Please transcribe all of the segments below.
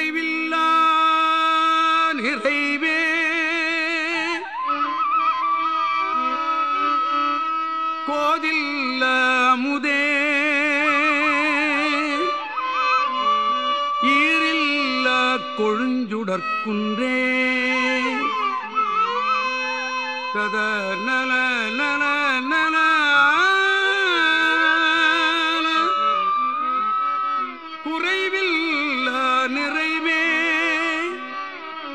நிறைவில்லா நிறைவே. கோதில்ல அமுதே. ஈரில்ல கொழுஞ்சுடற்குன்றே. தத நல நல நல குறைவில்ல நிறைவே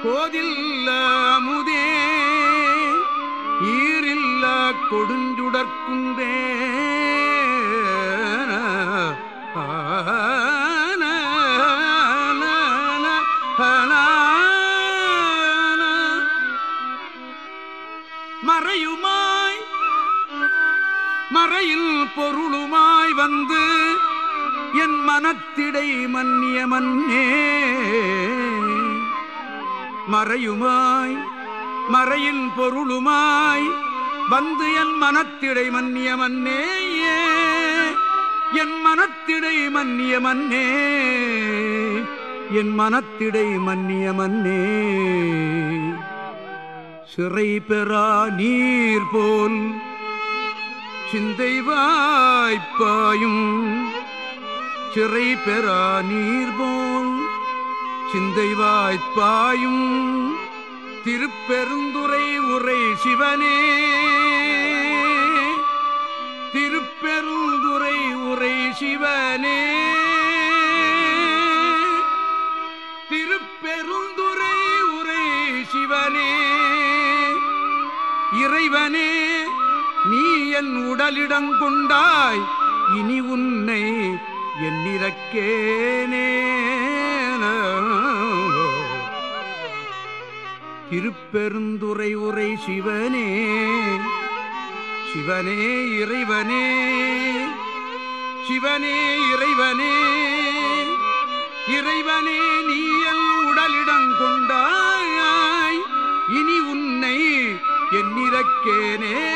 கோதில்ல அமுதே ஈரில்ல கொடுஞ்சுடற்குந்தே. மறையுமாய் மறையில் பொருளுமாய் வந்து என் மனத்திடை மன்னிய மன்னே. மறையுமாய் மறையின் பொருளுமாய் வந்து என் மனத்திடை மன்னிய மன்னே. என் மனத்திடை மன்னிய மன்னே. என் மனத்திடை மன்னிய மன்னே. சிறை பெறா நீர் போல் சிந்தை வாய்ப்பாயும் சிறை பெறா நீர் போல் சிந்தை வாய்ப்பாயும் திருப்பெருந்துரை உரை சிவனே. திருப்பெருந்துரை உரை சிவனே. திருப்பெருந்துரை உரை சிவனே. இறைவனே நீ என் உடலிடங்கொண்டாய் இனி உன்னை என்னிறக்கேனே திருப்பெருந்துரை உரை சிவனே. சிவனே இறைவனே. சிவனே இறைவனே. இறைவனே நீயல் உடலிடம் கொண்டாய். இனி உன்னை என்னிறக்கேனே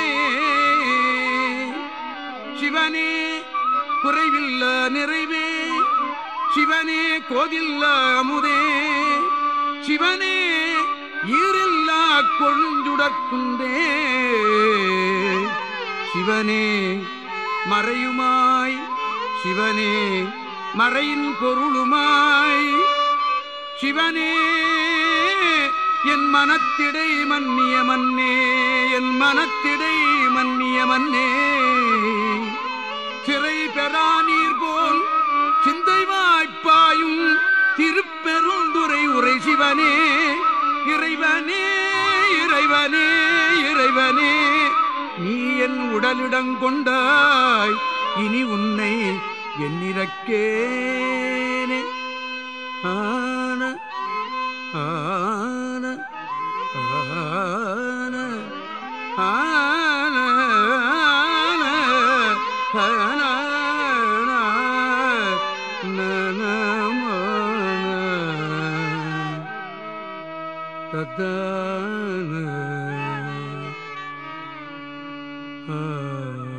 சிவனே குறைவில்ல நிறைவே. சிவனே கோதில்ல அமுதே. சிவனே ஈரில்லா கொழுஞ்சுடற்குந்தே சிவனே மறையுமாய். சிவனே மறையின் பொருளுமாய். சிவனே என் மனத்திடை மன்னிய மன்னே. என் மனத்திடை மன்னிய மன்னே. திரை பெறாநீர் போல் சிந்தை வாய்ப்பாயும் திருப்பெருந்துரை உரை சிவனே இறைவனே இறைவனே இறைவனே. நீ என் உடலிடங்கொண்டாய் இனி உன்னை என்னிறக்கேனே ஆன தத்தான. ஆ.